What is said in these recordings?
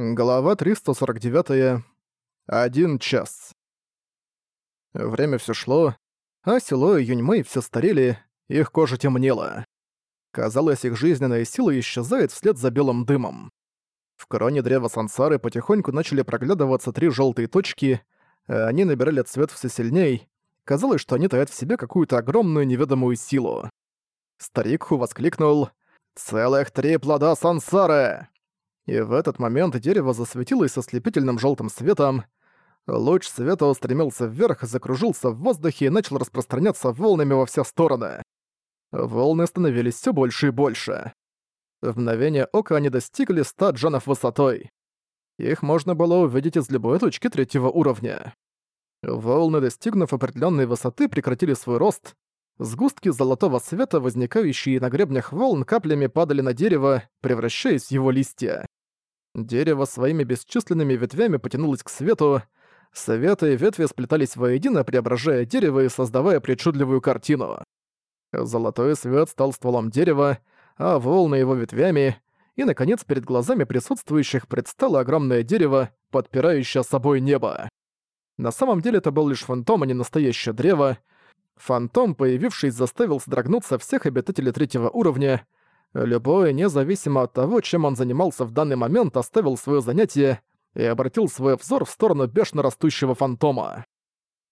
Глава 349. Один час. Время все шло, а Сило и Юньмэй все старели, их кожа темнела. Казалось, их жизненная сила исчезает вслед за белым дымом. В короне древа сансары потихоньку начали проглядываться три желтые точки, а они набирали цвет все сильней. Казалось, что они таят в себе какую-то огромную неведомую силу. Старик Ху воскликнул «Целых три плода сансары!» И в этот момент дерево засветилось ослепительным желтым светом. Луч света устремился вверх, закружился в воздухе и начал распространяться волнами во все стороны. Волны становились все больше и больше. В мгновение ока они достигли 100 джанов высотой. Их можно было увидеть из любой точки третьего уровня. Волны, достигнув определенной высоты, прекратили свой рост. Сгустки золотого света, возникающие на гребнях волн, каплями падали на дерево, превращаясь в его листья. Дерево своими бесчисленными ветвями потянулось к свету, советы и ветви сплетались воедино, преображая дерево и создавая причудливую картину. Золотой свет стал стволом дерева, а волны его ветвями, и, наконец, перед глазами присутствующих предстало огромное дерево, подпирающее собой небо. На самом деле это был лишь фантом, а не настоящее древо. Фантом, появившись, заставил содрогнуться всех обитателей третьего уровня, Любой, независимо от того, чем он занимался в данный момент, оставил свое занятие и обратил свой взор в сторону бешено растущего фантома.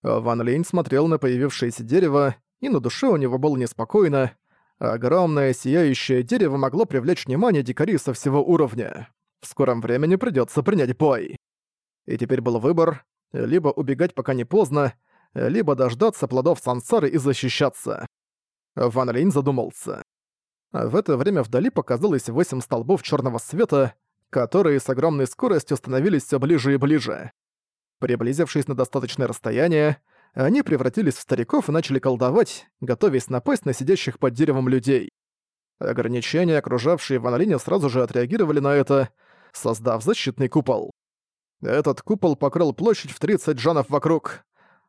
Ван Линь смотрел на появившееся дерево, и на душе у него было неспокойно. Огромное сияющее дерево могло привлечь внимание дикарей со всего уровня. В скором времени придётся принять бой. И теперь был выбор — либо убегать пока не поздно, либо дождаться плодов сансары и защищаться. Ван Линь задумался. А в это время вдали показалось восемь столбов черного света, которые с огромной скоростью становились все ближе и ближе. Приблизившись на достаточное расстояние, они превратились в стариков и начали колдовать, готовясь напасть на сидящих под деревом людей. Ограничения, окружавшие Ван сразу же отреагировали на это, создав защитный купол. Этот купол покрыл площадь в 30 джанов вокруг.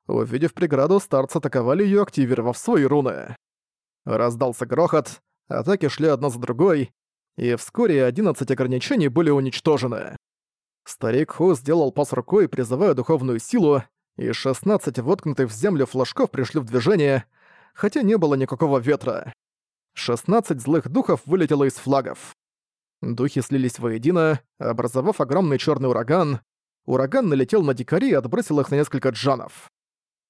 Увидев преграду, старцы атаковали ее, активировав свои руны. Раздался грохот, Атаки шли одна за другой, и вскоре 11 ограничений были уничтожены. Старик Ху сделал пас рукой, призывая духовную силу, и 16 воткнутых в землю флажков пришли в движение, хотя не было никакого ветра. 16 злых духов вылетело из флагов. Духи слились воедино, образовав огромный черный ураган. Ураган налетел на дикарей и отбросил их на несколько джанов.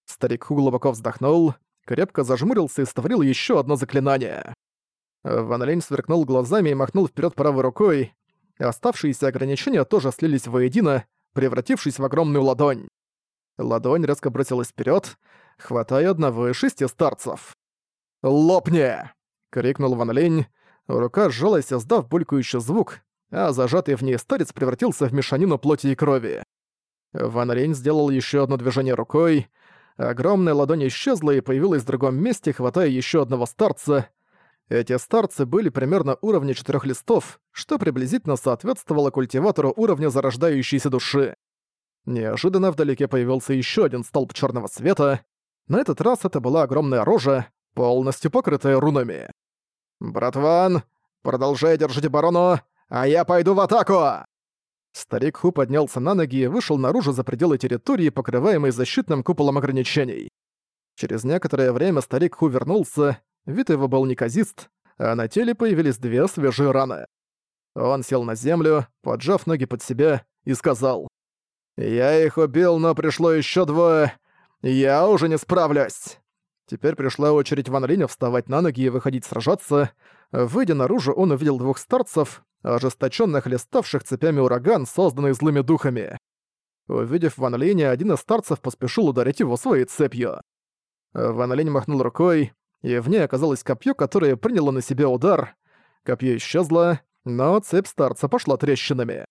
Старик Ху глубоко вздохнул, крепко зажмурился и створил еще одно заклинание. Ван Лень сверкнул глазами и махнул вперед правой рукой. Оставшиеся ограничения тоже слились воедино, превратившись в огромную ладонь. Ладонь резко бросилась вперед, хватая одного из шести старцев. «Лопни!» — крикнул Ван Лень. Рука сжалась, издав булькающий звук, а зажатый в ней старец превратился в мешанину плоти и крови. Ван Лень сделал еще одно движение рукой. Огромная ладонь исчезла и появилась в другом месте, хватая еще одного старца. Эти старцы были примерно уровня четырех листов, что приблизительно соответствовало культиватору уровня зарождающейся души. Неожиданно вдалеке появился еще один столб черного света. На этот раз это была огромная рожа, полностью покрытая рунами. «Братван, продолжай держать оборону, а я пойду в атаку!» Старик Ху поднялся на ноги и вышел наружу за пределы территории, покрываемой защитным куполом ограничений. Через некоторое время старик Ху вернулся, Вид его был неказист, а на теле появились две свежие раны. Он сел на землю, поджав ноги под себя, и сказал. «Я их убил, но пришло еще двое. Я уже не справлюсь». Теперь пришла очередь Ван Линя вставать на ноги и выходить сражаться. Выйдя наружу, он увидел двух старцев, ожесточенных листавших цепями ураган, созданный злыми духами. Увидев Ван Линя, один из старцев поспешил ударить его своей цепью. Ван Линь махнул рукой, и в ней оказалось копье, которое приняло на себя удар. Копье исчезло, но цепь старца пошла трещинами.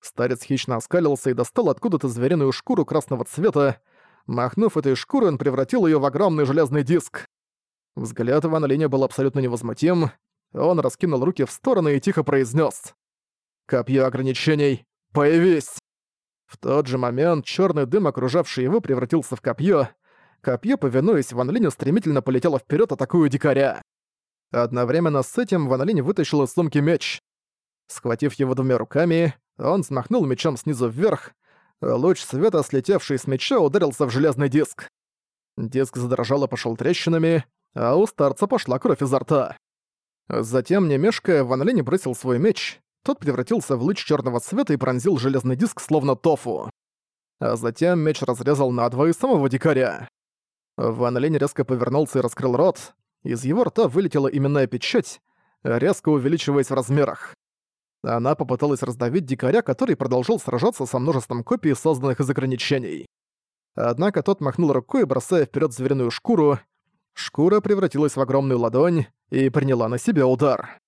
Старец хищно оскалился и достал откуда-то звериную шкуру красного цвета. Махнув этой шкурой, он превратил ее в огромный железный диск. Взгляд Ивана Линя был абсолютно невозмутим. Он раскинул руки в стороны и тихо произнес: «Копье ограничений, появись!» В тот же момент черный дым, окружавший его, превратился в копье, Копье, повинуясь Ван Линю, стремительно полетело вперед, атакуя дикаря. Одновременно с этим Ван Линь вытащил из сумки меч. Схватив его двумя руками, он взмахнул мечом снизу вверх. Луч света, слетевший с меча, ударился в железный диск. Диск задрожал и пошёл трещинами, а у старца пошла кровь изо рта. Затем, не мешкая, Ван Линь бросил свой меч, тот превратился в луч черного цвета и пронзил железный диск, словно тофу. А затем меч разрезал надвое самого дикаря. Ван Линь резко повернулся и раскрыл рот. Из его рта вылетела именная печать, резко увеличиваясь в размерах. Она попыталась раздавить дикаря, который продолжил сражаться со множеством копий, созданных из ограничений. Однако тот махнул рукой, бросая вперед звериную шкуру. Шкура превратилась в огромную ладонь и приняла на себя удар.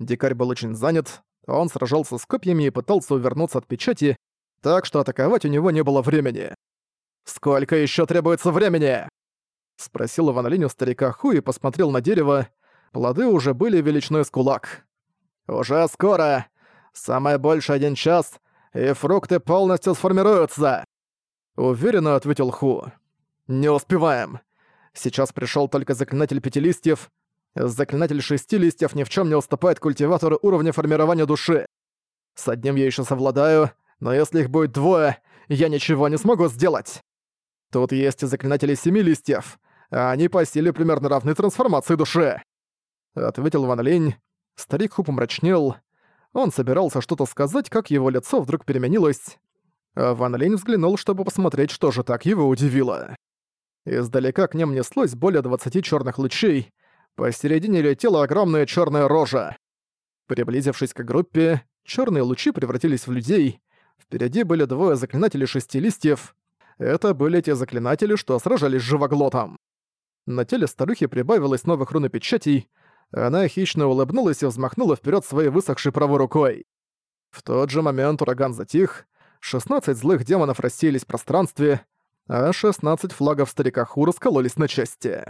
Дикарь был очень занят, он сражался с копьями и пытался увернуться от печати, так что атаковать у него не было времени. «Сколько еще требуется времени?» Спросил Иван Линь у старика Ху и посмотрел на дерево. Плоды уже были величиной с кулак. «Уже скоро! Самое больше один час, и фрукты полностью сформируются!» Уверенно ответил Ху. «Не успеваем. Сейчас пришел только заклинатель пяти листьев. Заклинатель шести листьев ни в чем не уступает культиватору уровня формирования души. С одним я еще совладаю, но если их будет двое, я ничего не смогу сделать. Тут есть и заклинатели семи листьев, они по силе примерно равны трансформации души. Ответил Ван Линь. Старик Ху помрачнел. Он собирался что-то сказать, как его лицо вдруг переменилось. Ван Линь взглянул, чтобы посмотреть, что же так его удивило. Издалека к ним неслось более 20 черных лучей. Посередине летела огромная черная рожа. Приблизившись к группе, черные лучи превратились в людей. Впереди были двое заклинателей шести листьев. Это были те заклинатели, что сражались с живоглотом. На теле старухи прибавилось новых рун и печатей, она хищно улыбнулась и взмахнула вперед своей высохшей правой рукой. В тот же момент ураган затих, 16 злых демонов рассеялись в пространстве, а 16 флагов старика Ху раскололись на части.